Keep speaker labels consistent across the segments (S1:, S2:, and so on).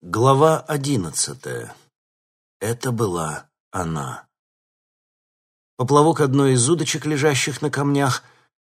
S1: Глава одиннадцатая. Это была она. Поплавок одной из удочек, лежащих на камнях,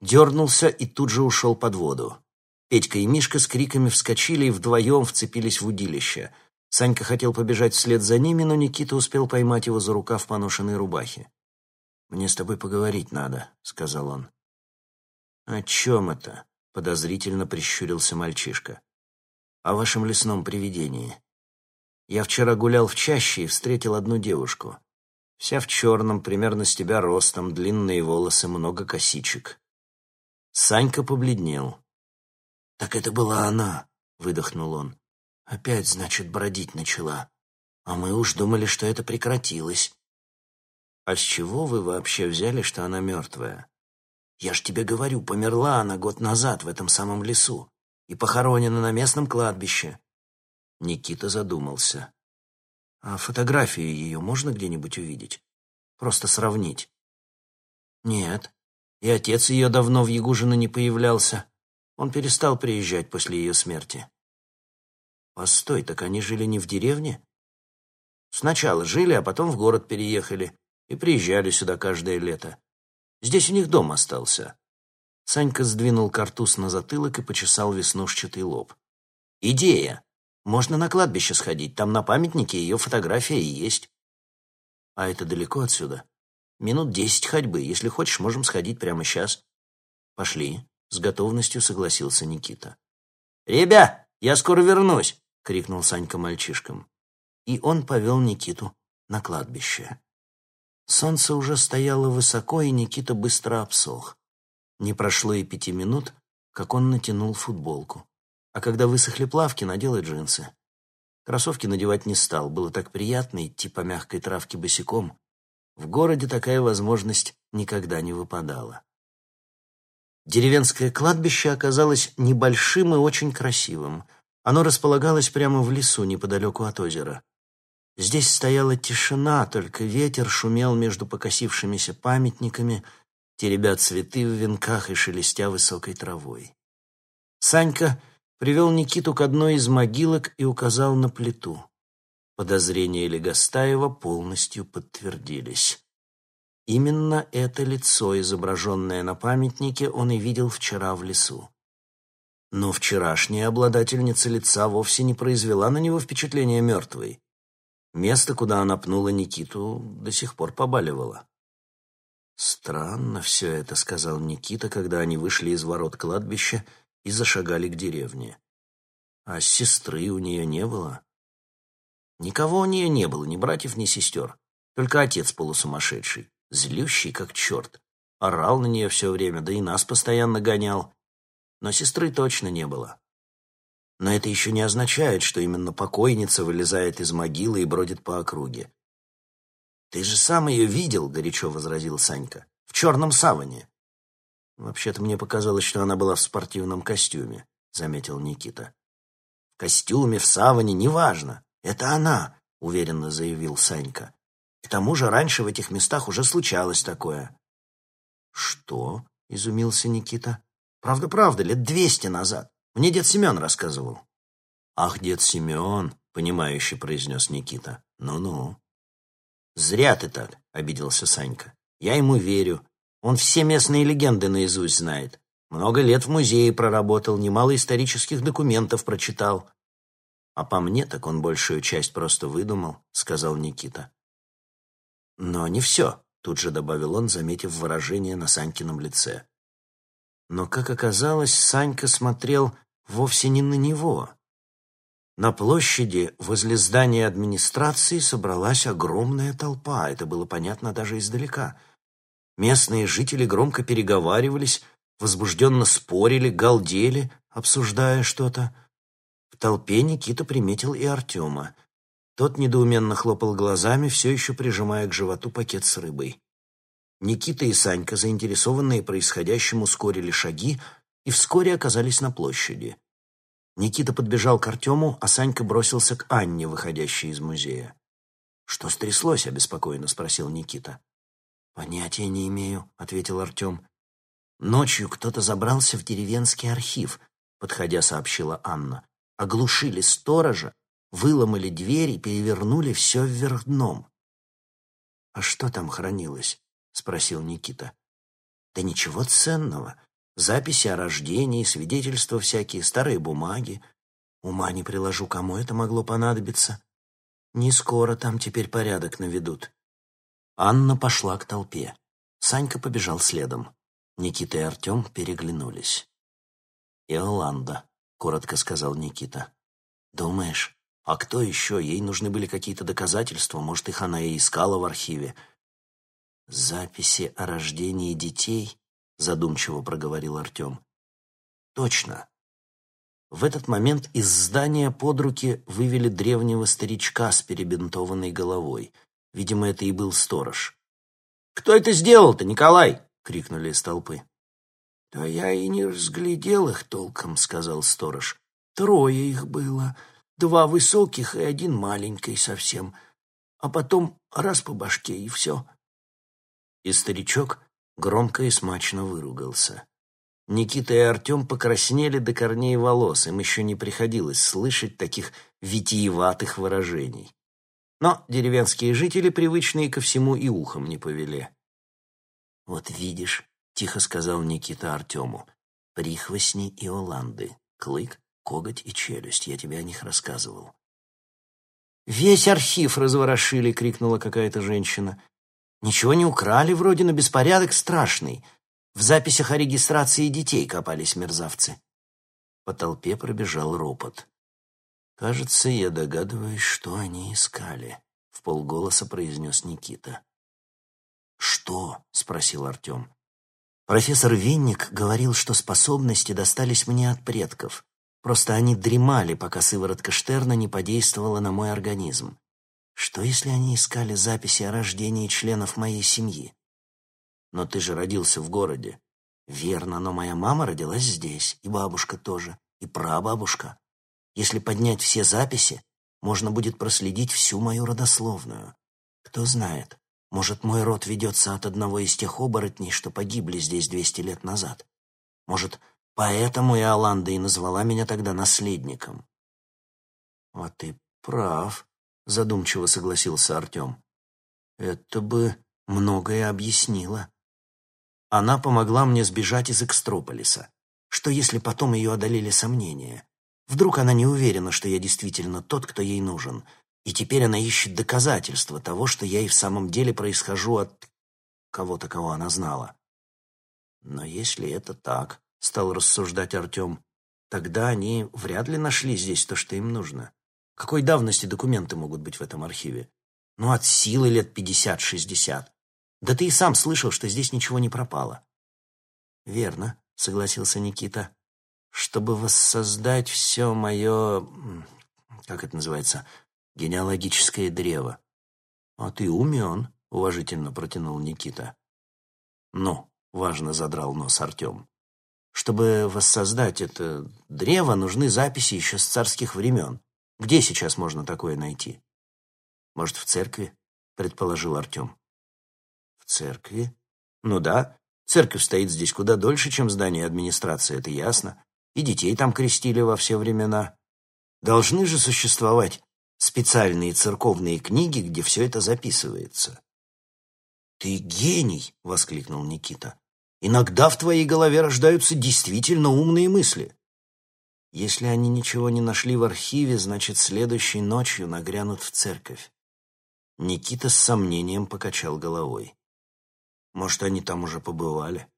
S1: дернулся и тут же ушел под воду. Петька и Мишка с криками вскочили и вдвоем вцепились в удилище. Санька хотел побежать вслед за ними, но Никита успел поймать его за рукав поношенной рубахе. «Мне с тобой поговорить надо», — сказал он. «О чем это?» — подозрительно прищурился мальчишка о вашем лесном привидении. Я вчера гулял в чаще и встретил одну девушку. Вся в черном, примерно с тебя ростом, длинные волосы, много косичек. Санька побледнел. «Так это была она», — выдохнул он. «Опять, значит, бродить начала. А мы уж думали, что это прекратилось». «А с чего вы вообще взяли, что она мертвая?» «Я ж тебе говорю, померла она год назад в этом самом лесу и похоронена на местном кладбище. Никита задумался. А фотографии ее можно где-нибудь увидеть? Просто сравнить? Нет. И отец ее давно в Ягужино не появлялся. Он перестал приезжать после ее смерти. Постой, так они жили не в деревне? Сначала жили, а потом в город переехали и приезжали сюда каждое лето. Здесь у них дом остался. Санька сдвинул картуз на затылок и почесал веснушчатый лоб. «Идея! Можно на кладбище сходить, там на памятнике ее фотография и есть». «А это далеко отсюда?» «Минут десять ходьбы. Если хочешь, можем сходить прямо сейчас». «Пошли», — с готовностью согласился Никита. «Ребя, я скоро вернусь!» — крикнул Санька мальчишкам. И он повел Никиту на кладбище. Солнце уже стояло высоко, и Никита быстро обсох. Не прошло и пяти минут, как он натянул футболку. А когда высохли плавки, надел и джинсы. Кроссовки надевать не стал, было так приятно идти по мягкой травке босиком. В городе такая возможность никогда не выпадала. Деревенское кладбище оказалось небольшим и очень красивым. Оно располагалось прямо в лесу, неподалеку от озера. Здесь стояла тишина, только ветер шумел между покосившимися памятниками, теребя цветы в венках и шелестя высокой травой. Санька привел Никиту к одной из могилок и указал на плиту. Подозрения Легостаева полностью подтвердились. Именно это лицо, изображенное на памятнике, он и видел вчера в лесу. Но вчерашняя обладательница лица вовсе не произвела на него впечатления мертвой. Место, куда она пнула Никиту, до сих пор побаливало. «Странно все это», — сказал Никита, когда они вышли из ворот кладбища и зашагали к деревне. «А сестры у нее не было?» «Никого у нее не было, ни братьев, ни сестер. Только отец полусумасшедший, злющий как черт. Орал на нее все время, да и нас постоянно гонял. Но сестры точно не было. Но это еще не означает, что именно покойница вылезает из могилы и бродит по округе. «Ты же сам ее видел», — горячо возразил Санька. «В черном саване». «Вообще-то мне показалось, что она была в спортивном костюме», — заметил Никита. «В костюме, в саване, неважно. Это она», — уверенно заявил Санька. «К тому же раньше в этих местах уже случалось такое». «Что?» — изумился Никита. «Правда-правда, лет двести назад. Мне дед Семен рассказывал». «Ах, дед Семен», — понимающе произнес Никита. «Ну-ну». «Зря ты так», — обиделся Санька. «Я ему верю. Он все местные легенды наизусть знает. Много лет в музее проработал, немало исторических документов прочитал». «А по мне, так он большую часть просто выдумал», — сказал Никита. «Но не все», — тут же добавил он, заметив выражение на Санькином лице. Но, как оказалось, Санька смотрел вовсе не на него. На площади возле здания администрации собралась огромная толпа, это было понятно даже издалека. Местные жители громко переговаривались, возбужденно спорили, галдели, обсуждая что-то. В толпе Никита приметил и Артема. Тот недоуменно хлопал глазами, все еще прижимая к животу пакет с рыбой. Никита и Санька, заинтересованные происходящим, ускорили шаги и вскоре оказались на площади. Никита подбежал к Артему, а Санька бросился к Анне, выходящей из музея. «Что стряслось?» — обеспокоенно спросил Никита. «Понятия не имею», — ответил Артем. «Ночью кто-то забрался в деревенский архив», — подходя сообщила Анна. «Оглушили сторожа, выломали дверь и перевернули все вверх дном. «А что там хранилось?» — спросил Никита. «Да ничего ценного. Записи о рождении, свидетельства всякие, старые бумаги. Ума не приложу, кому это могло понадобиться. Не скоро там теперь порядок наведут». Анна пошла к толпе. Санька побежал следом. Никита и Артем переглянулись. «Иоланда», — коротко сказал Никита. «Думаешь, а кто еще? Ей нужны были какие-то доказательства. Может, их она и искала в архиве. «Записи о рождении детей?» — задумчиво проговорил Артем. «Точно». В этот момент из здания под руки вывели древнего старичка с перебинтованной головой. Видимо, это и был сторож. «Кто это сделал-то, Николай?» — крикнули из толпы. «Да я и не разглядел их толком», — сказал сторож. «Трое их было. Два высоких и один маленький совсем. А потом раз по башке, и все». И старичок громко и смачно выругался. Никита и Артем покраснели до корней волос, им еще не приходилось слышать таких витиеватых выражений. Но деревенские жители, привычные ко всему, и ухом не повели. «Вот видишь», — тихо сказал Никита Артему, — «прихвостни и Оланды, клык, коготь и челюсть, я тебе о них рассказывал». «Весь архив разворошили!» — крикнула какая-то женщина. «Ничего не украли вроде, но беспорядок страшный. В записях о регистрации детей копались мерзавцы». По толпе пробежал ропот. «Кажется, я догадываюсь, что они искали», — в полголоса произнес Никита. «Что?» — спросил Артем. Профессор Винник говорил, что способности достались мне от предков. Просто они дремали, пока сыворотка Штерна не подействовала на мой организм. Что, если они искали записи о рождении членов моей семьи? Но ты же родился в городе. Верно, но моя мама родилась здесь, и бабушка тоже, и прабабушка. Если поднять все записи, можно будет проследить всю мою родословную. Кто знает, может, мой род ведется от одного из тех оборотней, что погибли здесь двести лет назад. Может, поэтому Иоланда и назвала меня тогда наследником. А ты прав, задумчиво согласился Артем. Это бы многое объяснило. Она помогла мне сбежать из Экстрополиса. Что если потом ее одолели сомнения? Вдруг она не уверена, что я действительно тот, кто ей нужен, и теперь она ищет доказательства того, что я и в самом деле происхожу от кого-то, кого она знала. Но если это так, — стал рассуждать Артем, — тогда они вряд ли нашли здесь то, что им нужно. Какой давности документы могут быть в этом архиве? Ну, от силы лет пятьдесят-шестьдесят. Да ты и сам слышал, что здесь ничего не пропало. Верно, — согласился Никита. Чтобы воссоздать все мое... Как это называется? генеалогическое древо. А ты умен, уважительно протянул Никита. Ну, важно задрал нос Артем. Чтобы воссоздать это древо, нужны записи еще с царских времен. Где сейчас можно такое найти? Может, в церкви? Предположил Артем. В церкви? Ну да, церковь стоит здесь куда дольше, чем здание администрации, это ясно. И детей там крестили во все времена. Должны же существовать специальные церковные книги, где все это записывается. «Ты гений!» — воскликнул Никита. «Иногда в твоей голове рождаются действительно умные мысли». Если они ничего не нашли в архиве, значит, следующей ночью нагрянут в церковь. Никита с сомнением покачал головой. Может, они там уже побывали?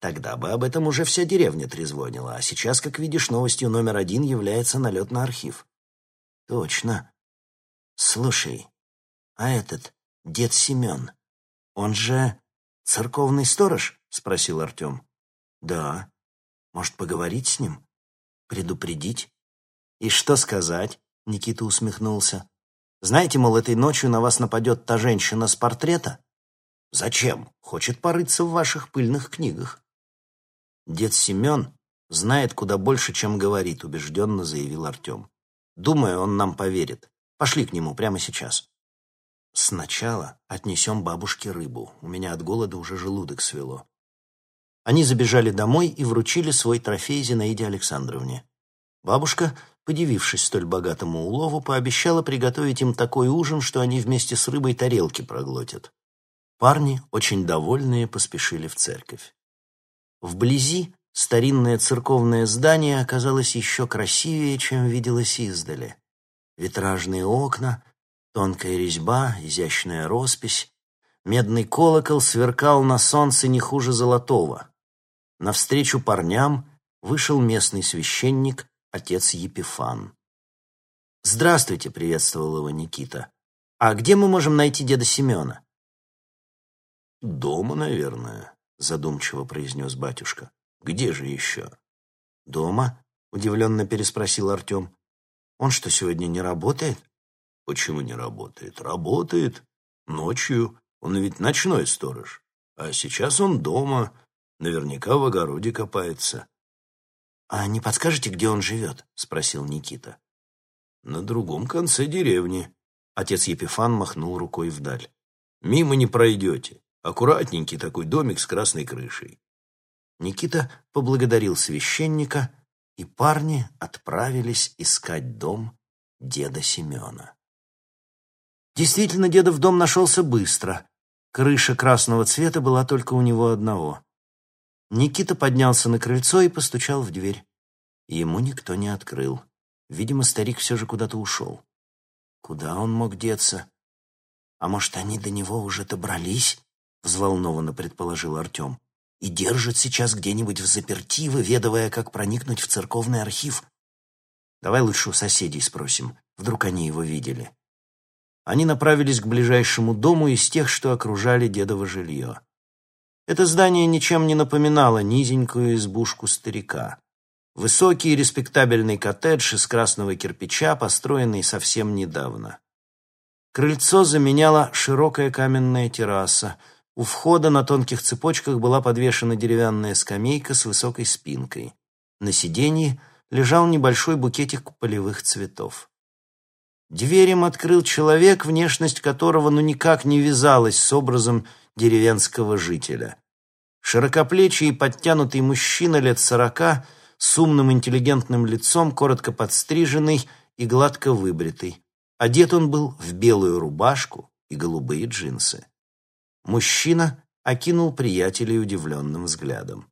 S1: Тогда бы об этом уже вся деревня трезвонила, а сейчас, как видишь, новостью номер один является налет на архив. Точно. Слушай, а этот дед Семен, он же церковный сторож? Спросил Артем. Да. Может, поговорить с ним? Предупредить? И что сказать? Никита усмехнулся. Знаете, мол, этой ночью на вас нападет та женщина с портрета? Зачем? Хочет порыться в ваших пыльных книгах. Дед Семен знает куда больше, чем говорит, убежденно заявил Артем. Думаю, он нам поверит. Пошли к нему прямо сейчас. Сначала отнесем бабушке рыбу. У меня от голода уже желудок свело. Они забежали домой и вручили свой трофей Зинаиде Александровне. Бабушка подивившись столь богатому улову, пообещала приготовить им такой ужин, что они вместе с рыбой тарелки проглотят. Парни, очень довольные, поспешили в церковь. Вблизи старинное церковное здание оказалось еще красивее, чем виделось издали. Витражные окна, тонкая резьба, изящная роспись, медный колокол сверкал на солнце не хуже золотого. Навстречу парням вышел местный священник, отец Епифан. «Здравствуйте», — приветствовал его Никита. «А где мы можем найти деда Семена?»
S2: «Дома, наверное», — задумчиво произнес батюшка. «Где же еще?»
S1: «Дома?» — удивленно переспросил Артем. «Он что, сегодня не работает?»
S2: «Почему не работает? Работает. Ночью. Он ведь ночной сторож. А сейчас он дома. Наверняка в огороде копается».
S1: «А не подскажете, где он живет?» — спросил Никита.
S2: «На другом конце деревни». Отец Епифан махнул рукой вдаль. «Мимо не пройдете. Аккуратненький такой домик с красной крышей.
S1: Никита поблагодарил священника, и парни отправились искать дом деда Семена. Действительно, дедов дом нашелся быстро. Крыша красного цвета была только у него одного. Никита поднялся на крыльцо и постучал в дверь. Ему никто не открыл. Видимо, старик все же куда-то ушел. Куда он мог деться? А может, они до него уже добрались? — взволнованно предположил Артем. «И держит сейчас где-нибудь в заперти, выведывая, как проникнуть в церковный архив. Давай лучше у соседей спросим, вдруг они его видели». Они направились к ближайшему дому из тех, что окружали дедово жилье. Это здание ничем не напоминало низенькую избушку старика. Высокий респектабельный коттедж из красного кирпича, построенный совсем недавно. Крыльцо заменяла широкая каменная терраса — у входа на тонких цепочках была подвешена деревянная скамейка с высокой спинкой. На сиденье лежал небольшой букетик полевых цветов. Дверь им открыл человек, внешность которого ну никак не вязалась с образом деревенского жителя. Широкоплечий и подтянутый мужчина лет сорока с умным интеллигентным лицом, коротко подстриженный и гладко выбритый. Одет он был в белую рубашку и голубые джинсы. Мужчина окинул приятелей удивленным взглядом.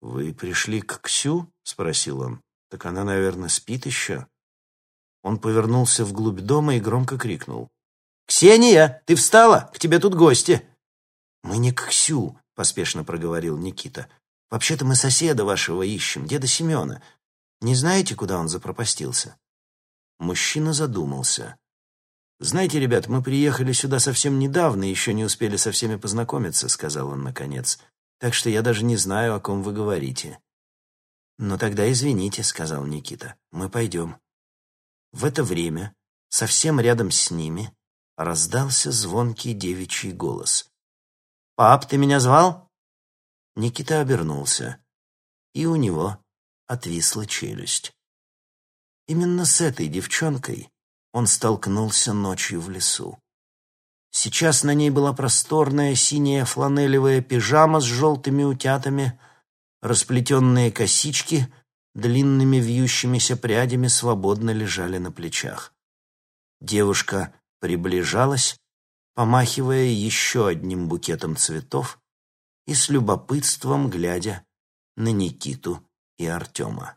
S1: «Вы пришли к Ксю?» — спросил он. «Так она, наверное, спит еще?» Он повернулся вглубь дома и громко крикнул. «Ксения, ты встала? К тебе тут гости!» «Мы не к Ксю», — поспешно проговорил Никита. «Вообще-то мы соседа вашего ищем, деда Семена. Не знаете, куда он запропастился?» Мужчина задумался. «Знаете, ребят, мы приехали сюда совсем недавно еще не успели со всеми познакомиться», — сказал он наконец. «Так что я даже не знаю, о ком вы говорите». «Ну тогда извините», — сказал Никита. «Мы пойдем». В это время, совсем рядом с ними, раздался звонкий девичий голос. «Пап, ты меня звал?» Никита обернулся, и у него отвисла челюсть. Именно с этой девчонкой он столкнулся ночью в лесу. Сейчас на ней была просторная синяя фланелевая пижама с желтыми утятами, расплетенные косички длинными вьющимися прядями свободно лежали на плечах. Девушка приближалась, помахивая еще одним букетом цветов и с любопытством глядя на Никиту и Артема.